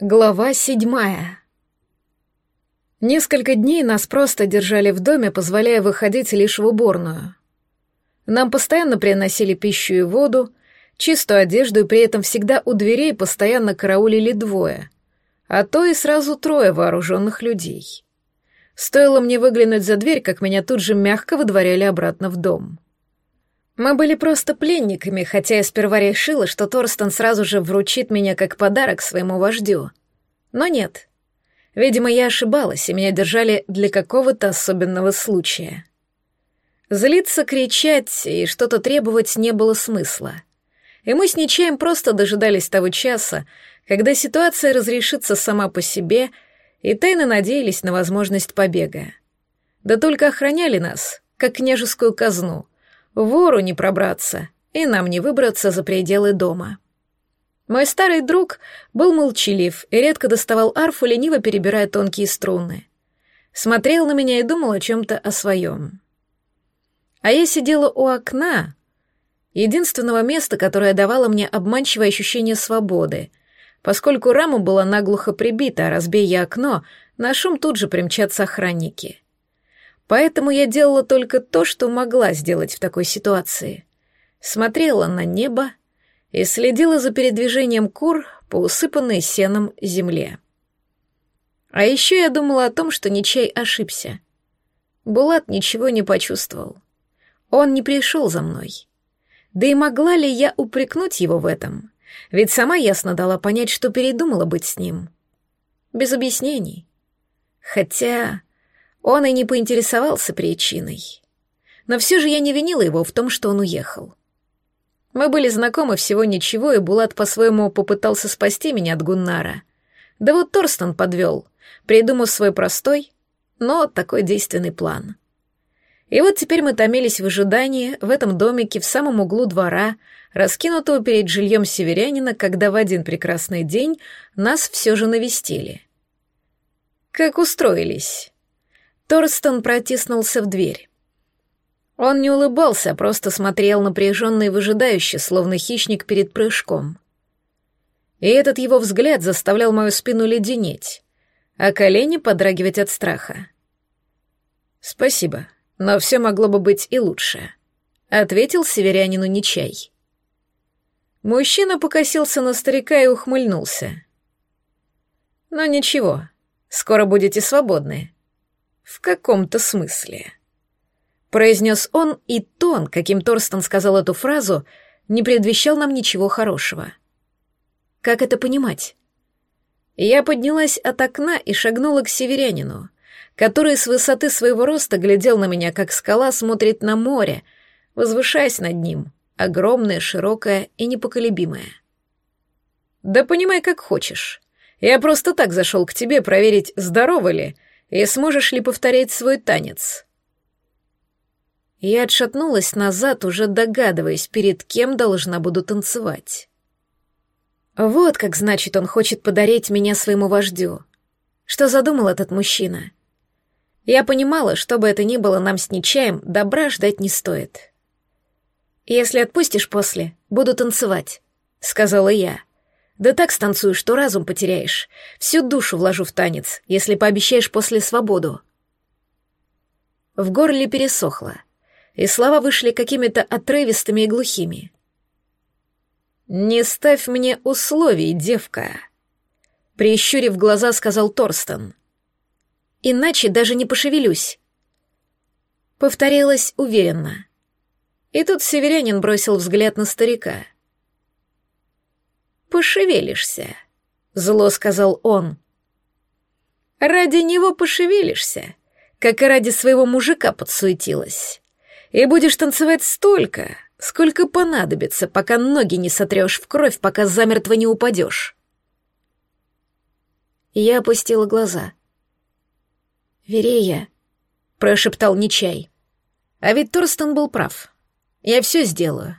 Глава седьмая. Несколько дней нас просто держали в доме, позволяя выходить лишь в уборную. Нам постоянно приносили пищу и воду, чистую одежду, и при этом всегда у дверей постоянно караулили двое, а то и сразу трое вооруженных людей. Стоило мне выглянуть за дверь, как меня тут же мягко выдворяли обратно в дом. Мы были просто пленниками, хотя я сперва решила, что Торстен сразу же вручит меня как подарок своему вождю. Но нет. Видимо, я ошибалась, и меня держали для какого-то особенного случая. Злиться, кричать и что-то требовать не было смысла. И мы с Ничаем просто дожидались того часа, когда ситуация разрешится сама по себе, и тайно надеялись на возможность побега. Да только охраняли нас, как княжескую казну — Вору не пробраться, и нам не выбраться за пределы дома. Мой старый друг был молчалив и редко доставал арфу, лениво перебирая тонкие струны. Смотрел на меня и думал о чем-то о своем. А я сидела у окна, единственного места, которое давало мне обманчивое ощущение свободы, поскольку рама была наглухо прибита, а разбей я окно, на шум тут же примчатся охранники. Поэтому я делала только то, что могла сделать в такой ситуации. Смотрела на небо и следила за передвижением кур по усыпанной сеном земле. А еще я думала о том, что Ничей ошибся. Булат ничего не почувствовал. Он не пришел за мной. Да и могла ли я упрекнуть его в этом? Ведь сама ясно дала понять, что передумала быть с ним. Без объяснений. Хотя... Он и не поинтересовался причиной. Но все же я не винила его в том, что он уехал. Мы были знакомы всего ничего, и Булат по-своему попытался спасти меня от Гуннара. Да вот Торстон подвел, придумав свой простой, но такой действенный план. И вот теперь мы томились в ожидании в этом домике в самом углу двора, раскинутого перед жильем северянина, когда в один прекрасный день нас все же навестили. «Как устроились?» Торстон протиснулся в дверь. Он не улыбался, а просто смотрел напряженно и выжидающе, словно хищник перед прыжком. И этот его взгляд заставлял мою спину леденеть, а колени подрагивать от страха. «Спасибо, но все могло бы быть и лучше», — ответил северянину Нечай. Мужчина покосился на старика и ухмыльнулся. «Но ничего, скоро будете свободны», в каком-то смысле. Произнес он, и тон, каким Торстон сказал эту фразу, не предвещал нам ничего хорошего. Как это понимать? Я поднялась от окна и шагнула к северянину, который с высоты своего роста глядел на меня, как скала смотрит на море, возвышаясь над ним, огромное, широкое и непоколебимое. «Да понимай, как хочешь. Я просто так зашел к тебе проверить, здорово ли, — и сможешь ли повторять свой танец?» Я отшатнулась назад, уже догадываясь, перед кем должна буду танцевать. Вот как значит он хочет подарить меня своему вождю. Что задумал этот мужчина? Я понимала, что бы это ни было нам с Нечаем, добра ждать не стоит. «Если отпустишь после, буду танцевать», — сказала я. Да так станцую, что разум потеряешь. Всю душу вложу в танец, если пообещаешь после свободу. В горле пересохло, и слова вышли какими-то отрывистыми и глухими. «Не ставь мне условий, девка», — прищурив глаза, сказал Торстон. «Иначе даже не пошевелюсь». Повторилась уверенно. И тут северянин бросил взгляд на старика — пошевелишься», — зло сказал он. «Ради него пошевелишься, как и ради своего мужика подсуетилась. И будешь танцевать столько, сколько понадобится, пока ноги не сотрешь в кровь, пока замертво не упадешь». Я опустила глаза. «Верея», — прошептал Нечай. А ведь Торстон был прав. Я все сделаю.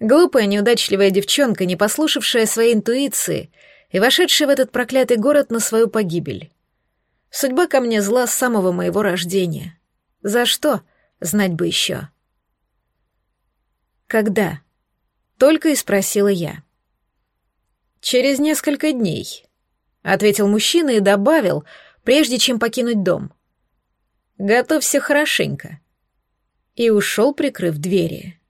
Глупая, неудачливая девчонка, не послушавшая своей интуиции и вошедшая в этот проклятый город на свою погибель. Судьба ко мне зла с самого моего рождения. За что? Знать бы еще. Когда? Только и спросила я. Через несколько дней. ответил мужчина и добавил, прежде чем покинуть дом. Готовься хорошенько. И ушел, прикрыв двери.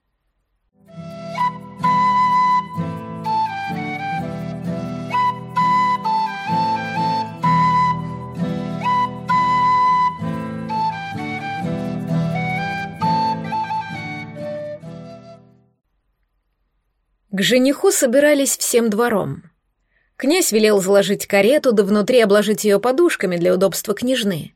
К жениху собирались всем двором. Князь велел заложить карету, да внутри обложить ее подушками для удобства княжны.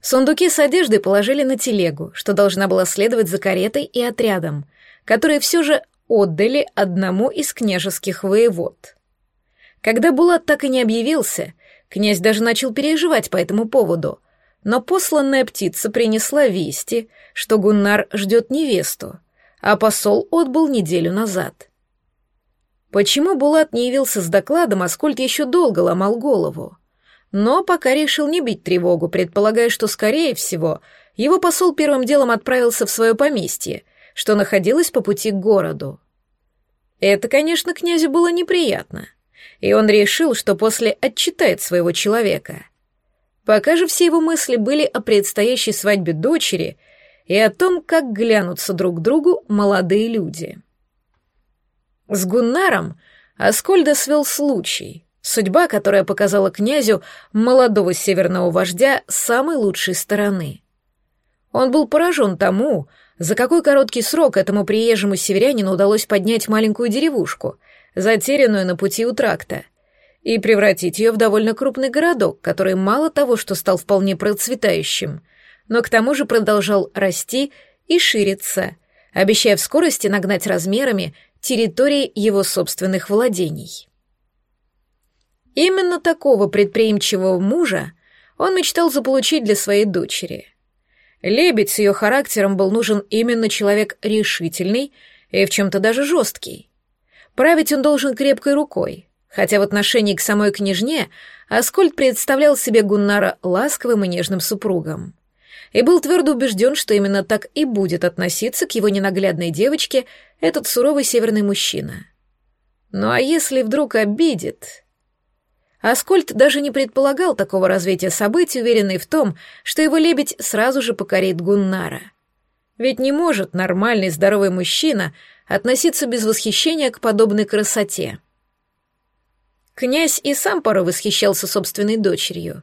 Сундуки с одеждой положили на телегу, что должна была следовать за каретой и отрядом, которые все же отдали одному из княжеских воевод. Когда Булат так и не объявился, князь даже начал переживать по этому поводу, но посланная птица принесла вести, что Гуннар ждет невесту, а посол отбыл неделю назад — Почему Булат не явился с докладом, Аскольд еще долго ломал голову. Но пока решил не бить тревогу, предполагая, что, скорее всего, его посол первым делом отправился в свое поместье, что находилось по пути к городу. Это, конечно, князю было неприятно, и он решил, что после отчитает своего человека. Пока же все его мысли были о предстоящей свадьбе дочери и о том, как глянутся друг другу молодые люди. С Гуннаром Аскольда свел случай, судьба, которая показала князю молодого северного вождя самой лучшей стороны. Он был поражен тому, за какой короткий срок этому приезжему северянину удалось поднять маленькую деревушку, затерянную на пути у тракта, и превратить ее в довольно крупный городок, который мало того, что стал вполне процветающим, но к тому же продолжал расти и шириться, обещая в скорости нагнать размерами территории его собственных владений. Именно такого предприимчивого мужа он мечтал заполучить для своей дочери. Лебедь с ее характером был нужен именно человек решительный и в чем-то даже жесткий. Править он должен крепкой рукой, хотя в отношении к самой княжне Аскольд представлял себе Гуннара ласковым и нежным супругом и был твердо убежден, что именно так и будет относиться к его ненаглядной девочке этот суровый северный мужчина. Ну а если вдруг обидит... Аскольд даже не предполагал такого развития событий, уверенный в том, что его лебедь сразу же покорит Гуннара. Ведь не может нормальный здоровый мужчина относиться без восхищения к подобной красоте. Князь и сам порой восхищался собственной дочерью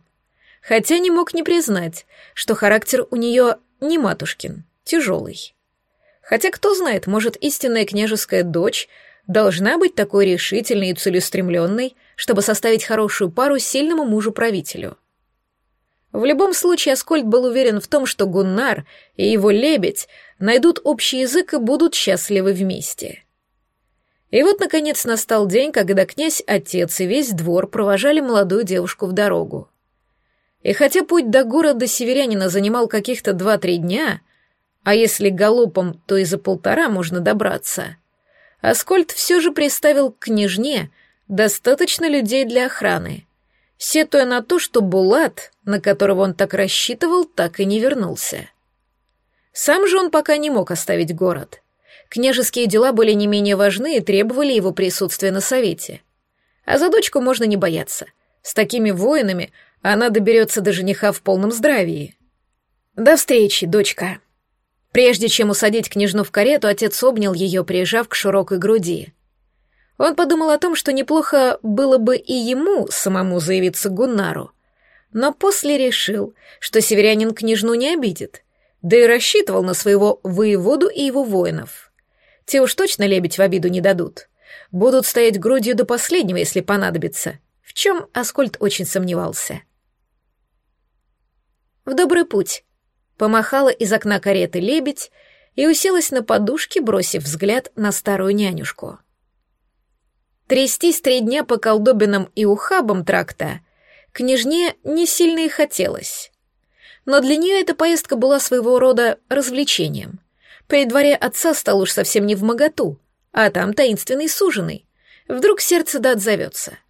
хотя не мог не признать, что характер у нее не матушкин, тяжелый. Хотя кто знает, может, истинная княжеская дочь должна быть такой решительной и целеустремленной, чтобы составить хорошую пару сильному мужу-правителю. В любом случае, Аскольд был уверен в том, что Гуннар и его лебедь найдут общий язык и будут счастливы вместе. И вот, наконец, настал день, когда князь, отец и весь двор провожали молодую девушку в дорогу. И хотя путь до города северянина занимал каких-то два-три дня, а если галопом, то и за полтора можно добраться, Аскольд все же приставил к княжне достаточно людей для охраны, сетуя на то, что Булат, на которого он так рассчитывал, так и не вернулся. Сам же он пока не мог оставить город. Княжеские дела были не менее важны и требовали его присутствия на совете. А за дочку можно не бояться. С такими воинами — она доберется до жениха в полном здравии. До встречи, дочка. Прежде чем усадить княжну в карету, отец обнял ее, прижав к широкой груди. Он подумал о том, что неплохо было бы и ему самому заявиться Гуннару, но после решил, что северянин княжну не обидит, да и рассчитывал на своего воеводу и его воинов. Те уж точно лебедь в обиду не дадут. Будут стоять грудью до последнего, если понадобится, в чем Аскольд очень сомневался. В добрый путь. Помахала из окна кареты лебедь и уселась на подушке, бросив взгляд на старую нянюшку. Трястись три дня по колдобинам и ухабам тракта княжне не сильно и хотелось. Но для нее эта поездка была своего рода развлечением. При дворе отца стал уж совсем не в моготу, а там таинственный суженый. Вдруг сердце да отзовется —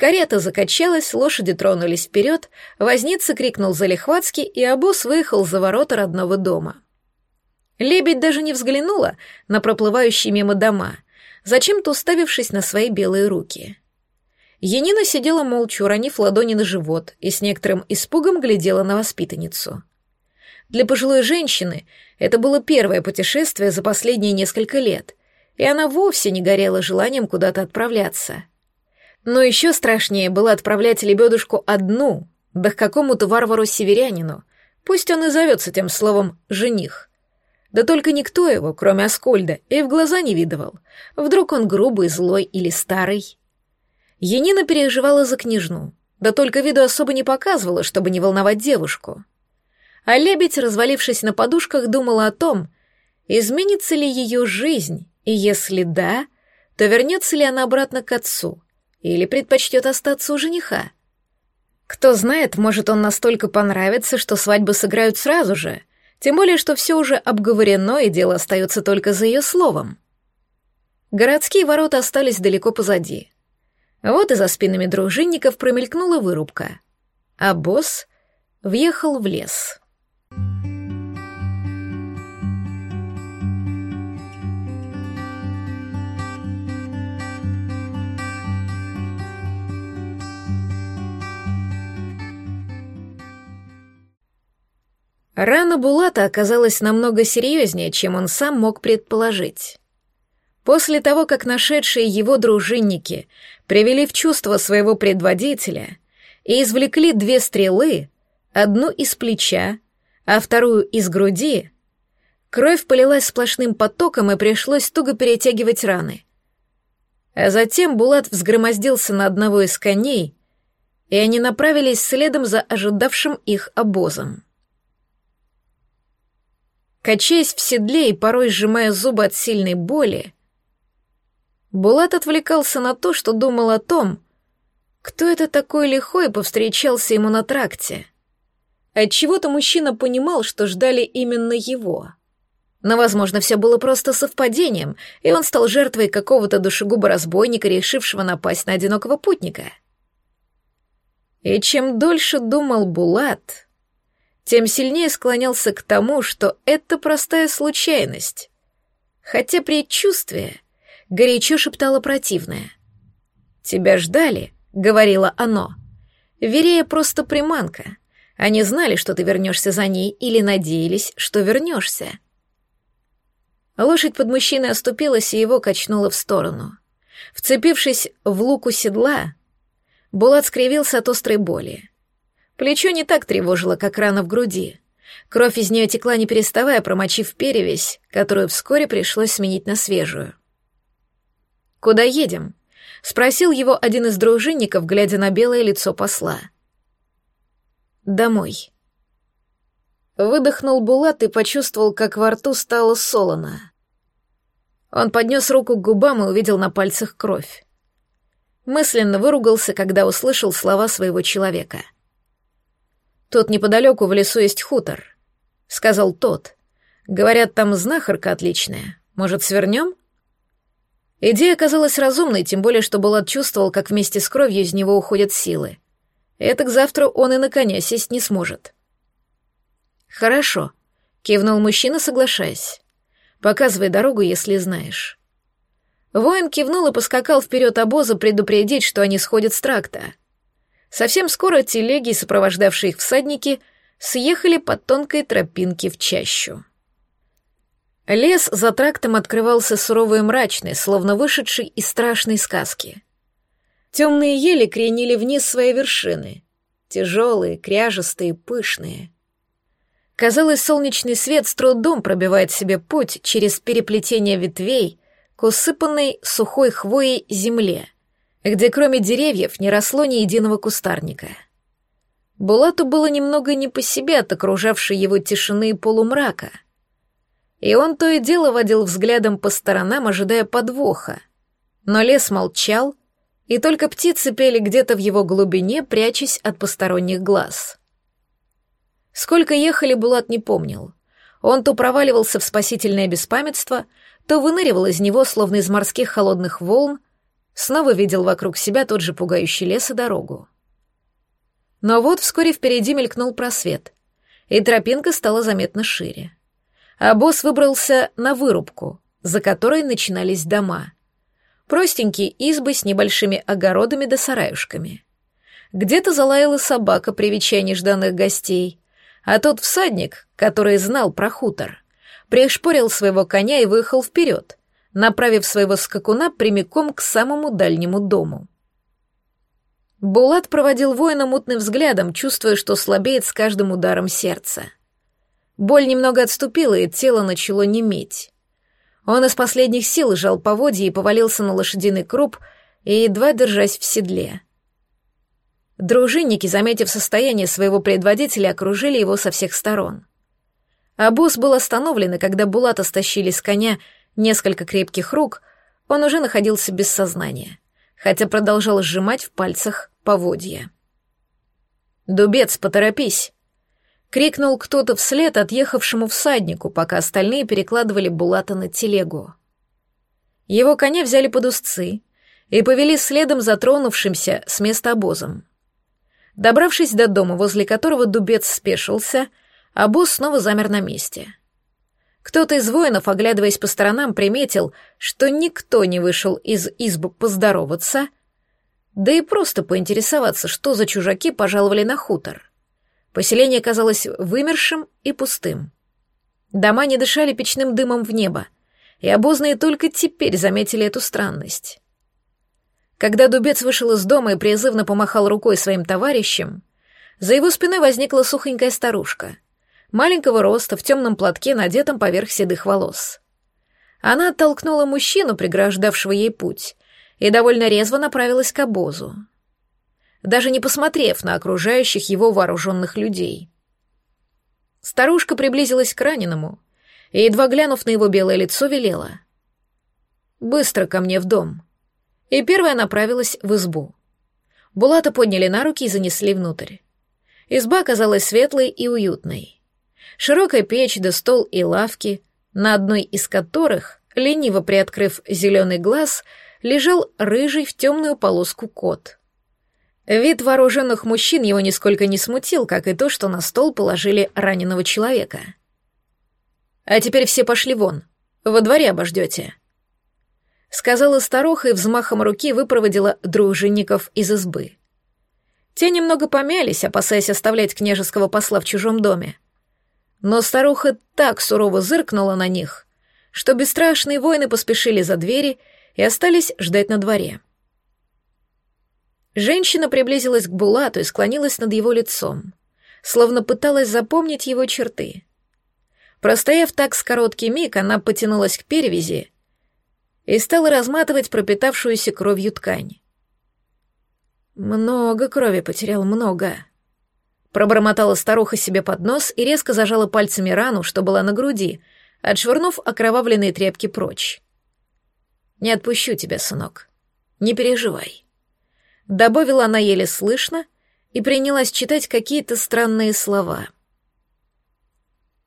Карета закачалась, лошади тронулись вперед, возница крикнул залихватски, и обоз выехал за ворота родного дома. Лебедь даже не взглянула на проплывающие мимо дома, зачем-то уставившись на свои белые руки. Янина сидела молча, уронив ладони на живот, и с некоторым испугом глядела на воспитанницу. Для пожилой женщины это было первое путешествие за последние несколько лет, и она вовсе не горела желанием куда-то отправляться. Но еще страшнее было отправлять лебедушку одну, да к какому-то варвару-северянину, пусть он и зовется тем словом «жених». Да только никто его, кроме Аскольда, и в глаза не видывал. Вдруг он грубый, злой или старый. Енина переживала за княжну, да только виду особо не показывала, чтобы не волновать девушку. А лебедь, развалившись на подушках, думала о том, изменится ли ее жизнь, и если да, то вернется ли она обратно к отцу, или предпочтет остаться у жениха. Кто знает, может, он настолько понравится, что свадьбы сыграют сразу же, тем более, что все уже обговорено, и дело остается только за ее словом. Городские ворота остались далеко позади. Вот и за спинами дружинников промелькнула вырубка, а босс въехал в лес. Рана Булата оказалась намного серьезнее, чем он сам мог предположить. После того, как нашедшие его дружинники привели в чувство своего предводителя и извлекли две стрелы, одну из плеча, а вторую из груди, кровь полилась сплошным потоком и пришлось туго перетягивать раны. А затем Булат взгромоздился на одного из коней, и они направились следом за ожидавшим их обозом. Качаясь в седле и порой сжимая зубы от сильной боли, Булат отвлекался на то, что думал о том, кто это такой лихой повстречался ему на тракте. Отчего-то мужчина понимал, что ждали именно его. Но, возможно, все было просто совпадением, и он стал жертвой какого-то душегуба-разбойника, решившего напасть на одинокого путника. И чем дольше думал Булат, тем сильнее склонялся к тому, что это простая случайность. Хотя предчувствие горячо шептало противное. «Тебя ждали», — говорило оно. «Верея просто приманка. Они знали, что ты вернешься за ней, или надеялись, что вернешься». Лошадь под мужчиной оступилась и его качнула в сторону. Вцепившись в луку седла, Булат скривился от острой боли. Плечо не так тревожило, как рана в груди. Кровь из нее текла не переставая, промочив перевязь, которую вскоре пришлось сменить на свежую. «Куда едем?» — спросил его один из дружинников, глядя на белое лицо посла. «Домой». Выдохнул Булат и почувствовал, как во рту стало солоно. Он поднес руку к губам и увидел на пальцах кровь. Мысленно выругался, когда услышал слова своего человека — «Тут неподалеку в лесу есть хутор», — сказал тот. «Говорят, там знахарка отличная. Может, свернем?» Идея оказалась разумной, тем более, что Булат чувствовал, как вместе с кровью из него уходят силы. Это к завтра он и на коня сесть не сможет. «Хорошо», — кивнул мужчина, соглашаясь. «Показывай дорогу, если знаешь». Воин кивнул и поскакал вперед обоза предупредить, что они сходят с тракта. Совсем скоро телеги, сопровождавшие их всадники, съехали по тонкой тропинке в чащу. Лес за трактом открывался суровый и мрачный, словно вышедший из страшной сказки. Темные ели кренили вниз свои вершины, тяжелые, кряжестые, пышные. Казалось, солнечный свет с трудом пробивает себе путь через переплетение ветвей к усыпанной сухой хвоей земле — где кроме деревьев не росло ни единого кустарника. Булату было немного не по себе от окружавшей его тишины и полумрака. И он то и дело водил взглядом по сторонам, ожидая подвоха. Но лес молчал, и только птицы пели где-то в его глубине, прячась от посторонних глаз. Сколько ехали, Булат не помнил. Он то проваливался в спасительное беспамятство, то выныривал из него, словно из морских холодных волн, Снова видел вокруг себя тот же пугающий лес и дорогу. Но вот вскоре впереди мелькнул просвет, и тропинка стала заметно шире. А босс выбрался на вырубку, за которой начинались дома. Простенькие избы с небольшими огородами да сараюшками. Где-то залаяла собака при вече нежданных гостей, а тот всадник, который знал про хутор, пришпорил своего коня и выехал вперед, направив своего скакуна прямиком к самому дальнему дому. Булат проводил воина мутным взглядом, чувствуя, что слабеет с каждым ударом сердца. Боль немного отступила, и тело начало неметь. Он из последних сил сжал поводья и повалился на лошадиный круп, и едва держась в седле. Дружинники, заметив состояние своего предводителя, окружили его со всех сторон. Обоз был остановлен, и когда Булата стащили с коня несколько крепких рук, он уже находился без сознания, хотя продолжал сжимать в пальцах поводья. «Дубец, поторопись!» — крикнул кто-то вслед отъехавшему всаднику, пока остальные перекладывали Булата на телегу. Его коня взяли под узцы и повели следом за тронувшимся с места обозом. Добравшись до дома, возле которого Дубец спешился, обоз снова замер на месте. Кто-то из воинов, оглядываясь по сторонам, приметил, что никто не вышел из избы поздороваться, да и просто поинтересоваться, что за чужаки пожаловали на хутор. Поселение казалось вымершим и пустым. Дома не дышали печным дымом в небо, и обозные только теперь заметили эту странность. Когда Дубец вышел из дома и призывно помахал рукой своим товарищам, за его спиной возникла сухонькая старушка, маленького роста, в темном платке, надетом поверх седых волос. Она оттолкнула мужчину, преграждавшего ей путь, и довольно резво направилась к обозу даже не посмотрев на окружающих его вооруженных людей. Старушка приблизилась к раненому и, едва глянув на его белое лицо, велела. «Быстро ко мне в дом». И первая направилась в избу. Булата подняли на руки и занесли внутрь. Изба оказалась светлой и уютной. Широкая печь да стол и лавки, на одной из которых, лениво приоткрыв зеленый глаз, лежал рыжий в темную полоску кот — Вид вооруженных мужчин его нисколько не смутил, как и то, что на стол положили раненого человека. «А теперь все пошли вон. Во дворе обождете», — сказала старуха и взмахом руки выпроводила дружинников из избы. Те немного помялись, опасаясь оставлять княжеского посла в чужом доме. Но старуха так сурово зыркнула на них, что бесстрашные воины поспешили за двери и остались ждать на дворе. Женщина приблизилась к Булату и склонилась над его лицом, словно пыталась запомнить его черты. Простояв так с короткий миг, она потянулась к перевязи и стала разматывать пропитавшуюся кровью ткань. «Много крови потерял, много», Пробормотала старуха себе под нос и резко зажала пальцами рану, что была на груди, отшвырнув окровавленные тряпки прочь. «Не отпущу тебя, сынок. Не переживай». Добавила она еле слышно и принялась читать какие-то странные слова.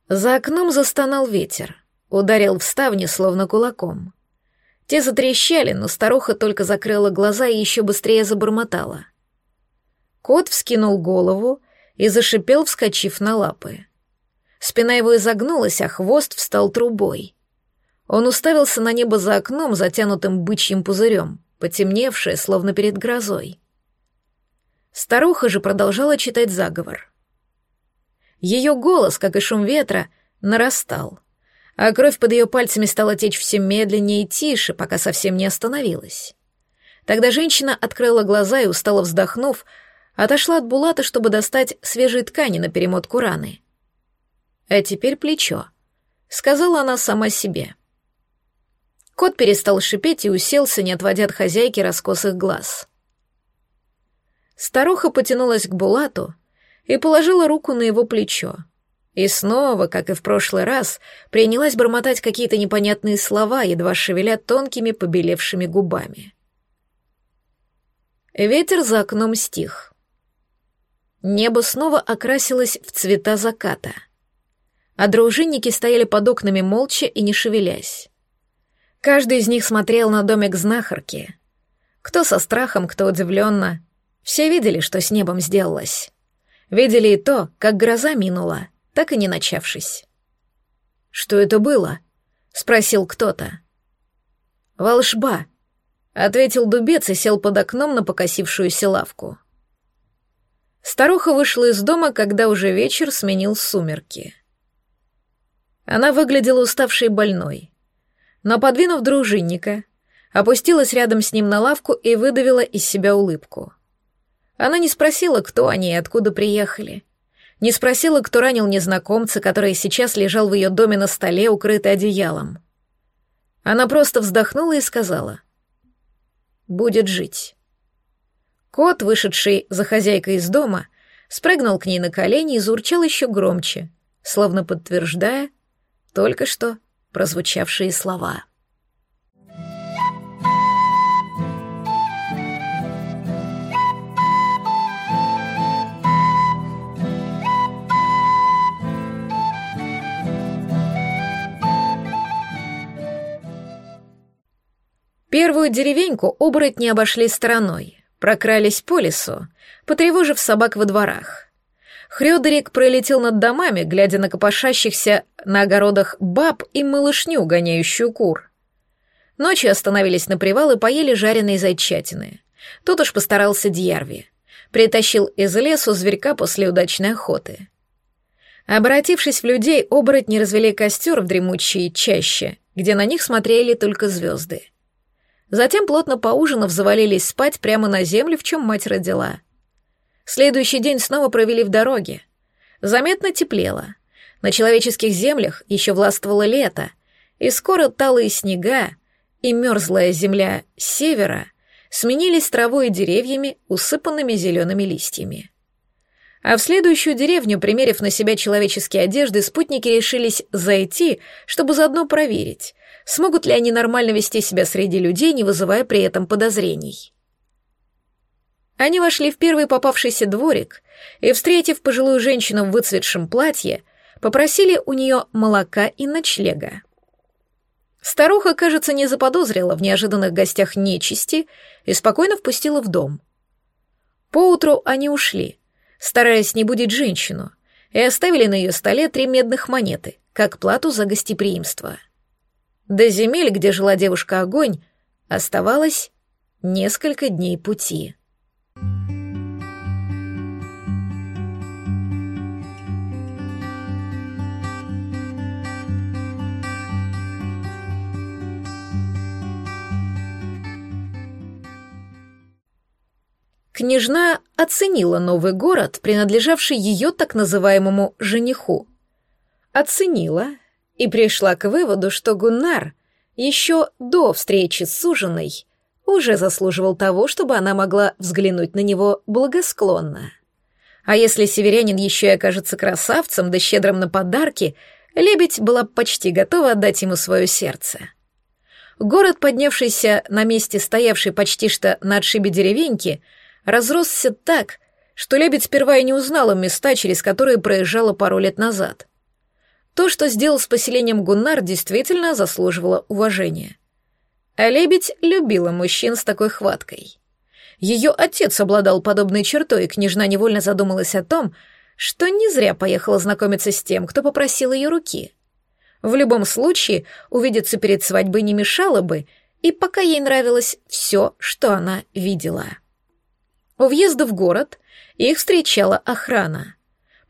За окном застонал ветер, ударил в ставни словно кулаком. Те затрещали, но старуха только закрыла глаза и еще быстрее забормотала. Кот вскинул голову и зашипел, вскочив на лапы. Спина его изогнулась, а хвост встал трубой. Он уставился на небо за окном, затянутым бычьим пузырем, потемневшее, словно перед грозой. Старуха же продолжала читать заговор. Ее голос, как и шум ветра, нарастал, а кровь под ее пальцами стала течь все медленнее и тише, пока совсем не остановилась. Тогда женщина открыла глаза и, устало вздохнув, отошла от Булата, чтобы достать свежие ткани на перемотку раны. «А теперь плечо», — сказала она сама себе. Кот перестал шипеть и уселся, не отводя от хозяйки раскосых глаз. Старуха потянулась к Булату и положила руку на его плечо. И снова, как и в прошлый раз, принялась бормотать какие-то непонятные слова, едва шевеля тонкими побелевшими губами. Ветер за окном стих. Небо снова окрасилось в цвета заката, а дружинники стояли под окнами молча и не шевелясь. Каждый из них смотрел на домик знахарки. Кто со страхом, кто удивленно. Все видели, что с небом сделалось. Видели и то, как гроза минула, так и не начавшись. «Что это было?» — спросил кто-то. «Волшба», —— ответил дубец и сел под окном на покосившуюся лавку. Старуха вышла из дома, когда уже вечер сменил сумерки. Она выглядела уставшей и больной, но, подвинув дружинника, опустилась рядом с ним на лавку и выдавила из себя улыбку. Она не спросила, кто они и откуда приехали. Не спросила, кто ранил незнакомца, который сейчас лежал в ее доме на столе, укрытый одеялом. Она просто вздохнула и сказала «Будет жить». Кот, вышедший за хозяйкой из дома, спрыгнул к ней на колени и заурчал еще громче, словно подтверждая только что прозвучавшие слова. Первую деревеньку оборотни обошли стороной, прокрались по лесу, потревожив собак во дворах. Хрёдерик пролетел над домами, глядя на копошащихся на огородах баб и малышню, гоняющую кур. Ночью остановились на привал и поели жареные зайчатины. Тут уж постарался Дьярви. Притащил из лесу зверька после удачной охоты. Обратившись в людей, оборотни развели костер в дремучей чаще, где на них смотрели только звезды. Затем, плотно поужинав, завалились спать прямо на землю, в чем мать родила. Следующий день снова провели в дороге. Заметно теплело. На человеческих землях еще властвовало лето, и скоро талые снега и мерзлая земля севера сменились травой и деревьями, усыпанными зелеными листьями. А в следующую деревню, примерив на себя человеческие одежды, спутники решились зайти, чтобы заодно проверить, смогут ли они нормально вести себя среди людей, не вызывая при этом подозрений. Они вошли в первый попавшийся дворик и, встретив пожилую женщину в выцветшем платье, попросили у нее молока и ночлега. Старуха, кажется, не заподозрила в неожиданных гостях нечисти и спокойно впустила в дом. Поутру они ушли, стараясь не будить женщину, и оставили на ее столе три медных монеты, как плату за гостеприимство. До земель, где жила девушка-огонь, оставалось несколько дней пути. Княжна оценила новый город, принадлежавший ее так называемому жениху. Оценила и пришла к выводу, что Гуннар еще до встречи с суженой уже заслуживал того, чтобы она могла взглянуть на него благосклонно. А если северянин еще и окажется красавцем да щедрым на подарки, лебедь была почти готова отдать ему свое сердце. Город, поднявшийся на месте стоявшей почти что на отшибе деревеньки, разросся так, что лебедь сперва и не узнала места, через которые проезжала пару лет назад — то, что сделал с поселением Гуннар, действительно заслуживало уважения. А лебедь любила мужчин с такой хваткой. Ее отец обладал подобной чертой, и княжна невольно задумалась о том, что не зря поехала знакомиться с тем, кто попросил ее руки. В любом случае, увидеться перед свадьбой не мешало бы, и пока ей нравилось все, что она видела. У въезда в город их встречала охрана —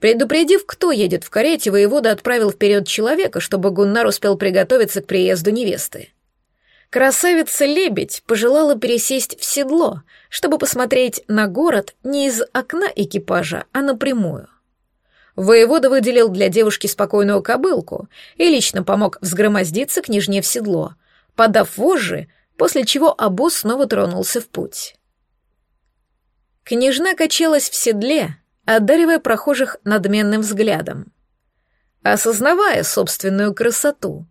Предупредив, кто едет в карете, воевода отправил вперед человека, чтобы Гуннар успел приготовиться к приезду невесты. Красавица-лебедь пожелала пересесть в седло, чтобы посмотреть на город не из окна экипажа, а напрямую. Воевода выделил для девушки спокойную кобылку и лично помог взгромоздиться княжне в седло, подав вожжи, после чего обоз снова тронулся в путь. Княжна качалась в седле, одаривая прохожих надменным взглядом. Осознавая собственную красоту,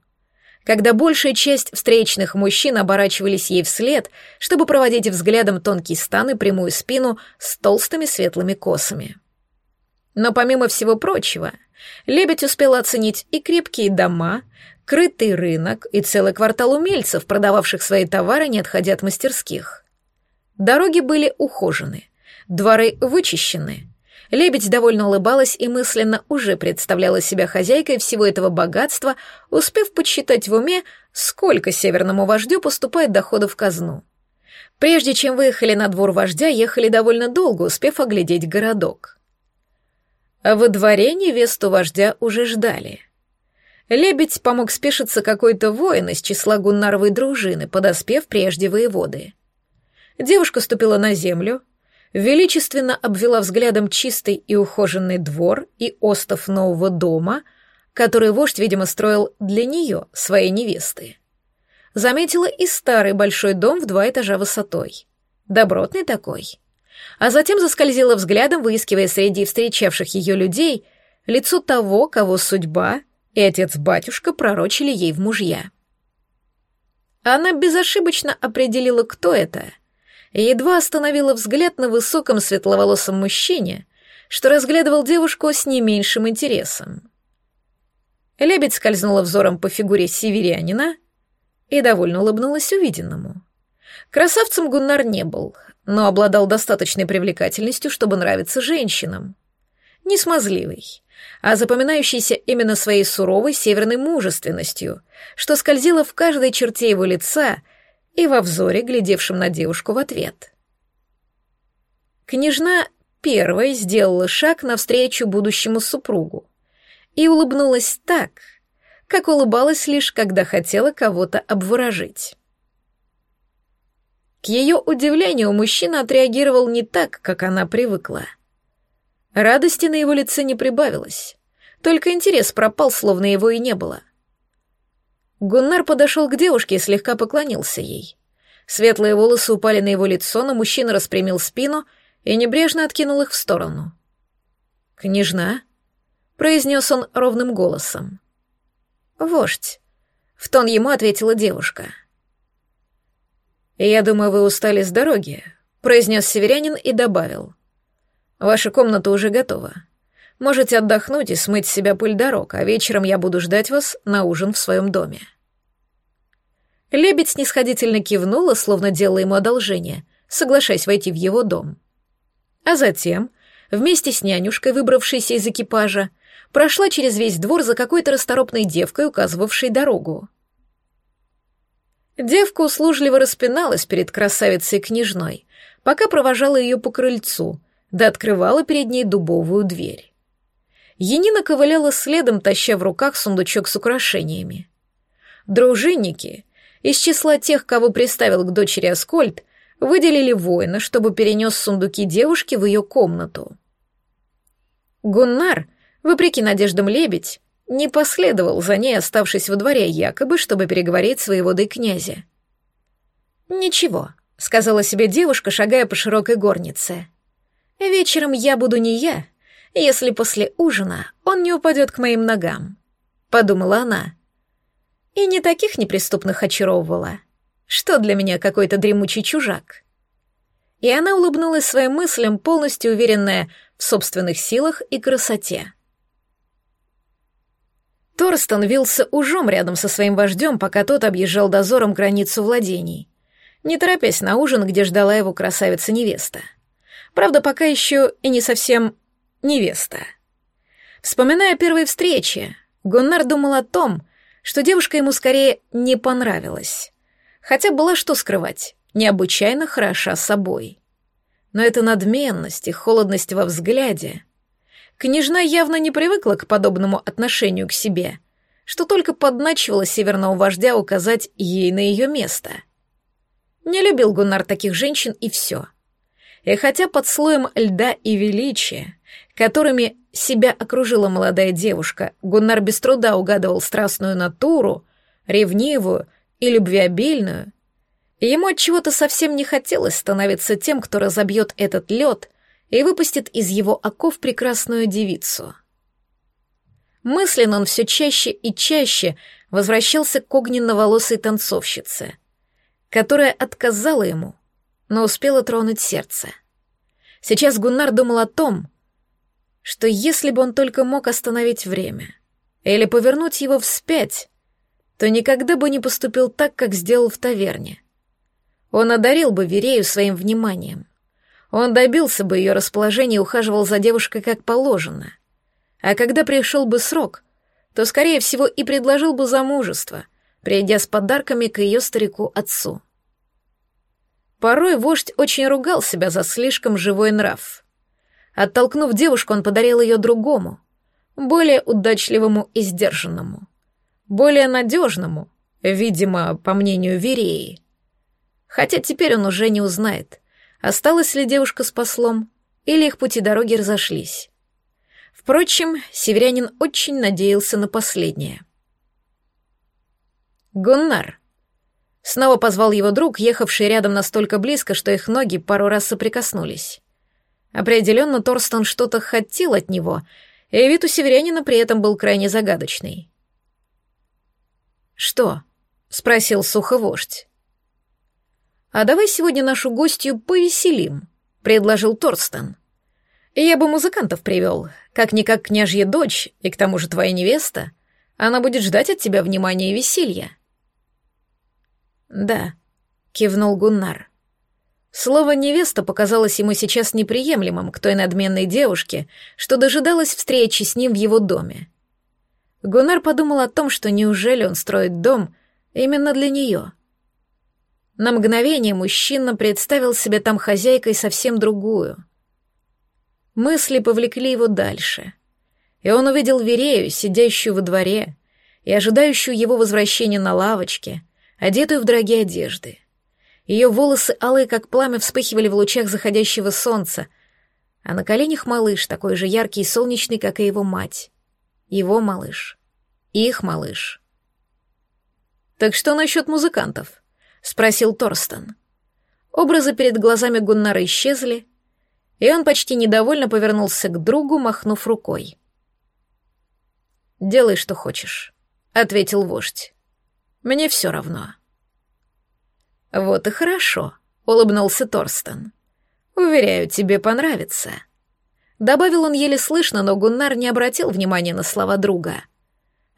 когда большая часть встречных мужчин оборачивались ей вслед, чтобы проводить взглядом тонкий стан и прямую спину с толстыми светлыми косами. Но помимо всего прочего, лебедь успела оценить и крепкие дома, крытый рынок и целый квартал умельцев, продававших свои товары, не отходя от мастерских. Дороги были ухожены, дворы вычищены, Лебедь довольно улыбалась и мысленно уже представляла себя хозяйкой всего этого богатства, успев подсчитать в уме, сколько северному вождю поступает доходов в казну. Прежде чем выехали на двор вождя, ехали довольно долго, успев оглядеть городок. Во дворе невесту вождя уже ждали. Лебедь помог спешиться какой-то воин из числа гуннаровой дружины, подоспев прежде воеводы. Девушка ступила на землю, величественно обвела взглядом чистый и ухоженный двор и остов нового дома, который вождь, видимо, строил для нее, своей невесты заметила и старый большой дом в два этажа высотой. Добротный такой. А затем заскользила взглядом, выискивая среди встречавших ее людей лицо того, кого судьба и отец-батюшка пророчили ей в мужья. Она безошибочно определила, кто это, и едва остановила взгляд на высоком светловолосом мужчине, что разглядывал девушку с не меньшим интересом. Лебедь скользнула взором по фигуре северянина и довольно улыбнулась увиденному. Красавцем Гуннар не был, но обладал достаточной привлекательностью, чтобы нравиться женщинам. Не смазливый, а запоминающийся именно своей суровой северной мужественностью, что скользило в каждой черте его лица и во взоре, глядевшем на девушку в ответ. Княжна первой сделала шаг навстречу будущему супругу и улыбнулась так, как улыбалась лишь, когда хотела кого-то обворожить. К ее удивлению, мужчина отреагировал не так, как она привыкла. Радости на его лице не прибавилось, только интерес пропал, словно его и не было. Гуннар подошел к девушке и слегка поклонился ей. Светлые волосы упали на его лицо, но мужчина распрямил спину и небрежно откинул их в сторону. «Княжна?» — произнес он ровным голосом. «Вождь», — в тон ему ответила девушка. «Я думаю, вы устали с дороги», — произнес северянин и добавил. «Ваша комната уже готова. Можете отдохнуть и смыть с себя пыль дорог, а вечером я буду ждать вас на ужин в своем доме». Лебедь снисходительно кивнула, словно делала ему одолжение, соглашаясь войти в его дом. А затем, вместе с нянюшкой, выбравшейся из экипажа, прошла через весь двор за какой-то расторопной девкой, указывавшей дорогу. Девка услужливо распиналась перед красавицей-княжной, пока провожала ее по крыльцу, да открывала перед ней дубовую дверь. Енина ковыляла следом, таща в руках сундучок с украшениями. Дружинники, из числа тех, кого приставил к дочери Аскольд, выделили воина, чтобы перенес сундуки девушки в ее комнату. Гуннар Вопреки надеждам лебедь не последовал за ней, оставшись во дворе, якобы, чтобы переговорить с воеводой князя. «Ничего», — сказала себе девушка, шагая по широкой горнице. «Вечером я буду не я, если после ужина он не упадет к моим ногам», — подумала она. И не таких неприступных очаровывала. Что для меня какой-то дремучий чужак? И она улыбнулась своим мыслям, полностью уверенная в собственных силах и красоте. Торстон вился ужом рядом со своим вождем, пока тот объезжал дозором границу владений, не торопясь на ужин, где ждала его красавица-невеста. Правда, пока еще и не совсем невеста. Вспоминая первые встречи, Гуннар думал о том, что девушка ему скорее не понравилась. Хотя была что скрывать, необычайно хороша собой. Но эта надменность и холодность во взгляде Княжна явно не привыкла к подобному отношению к себе, что только подначивала северного вождя указать ей на ее место. Не любил Гуннар таких женщин и все. И хотя под слоем льда и величия, которыми себя окружила молодая девушка, Гуннар без труда угадывал страстную натуру, ревнивую и любвеобильную, ему от чего-то совсем не хотелось становиться тем, кто разобьет этот лед и выпустит из его оков прекрасную девицу. Мысленно он все чаще и чаще возвращался к огненно-волосой танцовщице, которая отказала ему, но успела тронуть сердце. Сейчас Гуннар думал о том, что если бы он только мог остановить время или повернуть его вспять, то никогда бы не поступил так, как сделал в таверне. Он одарил бы Верею своим вниманием, он добился бы ее расположения и ухаживал за девушкой как положено. А когда пришел бы срок, то, скорее всего, и предложил бы замужество, придя с подарками к ее старику-отцу. Порой вождь очень ругал себя за слишком живой нрав. Оттолкнув девушку, он подарил ее другому, более удачливому и сдержанному, более надежному, видимо, по мнению Вереи. Хотя теперь он уже не узнает, осталась ли девушка с послом, или их пути дороги разошлись. Впрочем, северянин очень надеялся на последнее. «Гуннар», Снова позвал его друг, ехавший рядом настолько близко, что их ноги пару раз соприкоснулись. Определенно Торстон что-то хотел от него, и вид у северянина при этом был крайне загадочный. «Что?» — спросил суховождь. «А давай сегодня нашу гостью повеселим», — предложил Торстон. «Я бы музыкантов привел, как-никак княжья дочь, и к тому же твоя невеста. Она будет ждать от тебя внимания и веселья». «Да», — кивнул Гуннар. Слово «невеста» показалось ему сейчас неприемлемым к той надменной девушке, что дожидалась встречи с ним в его доме. Гуннар подумал о том, что неужели он строит дом именно для нее. На мгновение мужчина представил себе там хозяйкой совсем другую. Мысли повлекли его дальше, и он увидел Верею, сидящую во дворе и ожидающую его возвращения на лавочке — одетую в дорогие одежды. Ее волосы алые, как пламя, вспыхивали в лучах заходящего солнца, а на коленях малыш, такой же яркий и солнечный, как и его мать. Его малыш. Их малыш. «Так что насчет музыкантов?» — спросил Торстен. Образы перед глазами Гуннара исчезли, и он почти недовольно повернулся к другу, махнув рукой. «Делай, что хочешь», — ответил вождь. Мне все равно». «Вот и хорошо», — улыбнулся Торстен. «Уверяю, тебе понравится». Добавил он еле слышно, но Гуннар не обратил внимания на слова друга.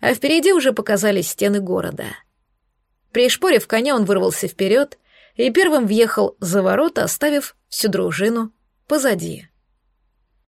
А впереди уже показались стены города. Пришпорив коня, он вырвался вперед и первым въехал за ворота, оставив всю дружину позади.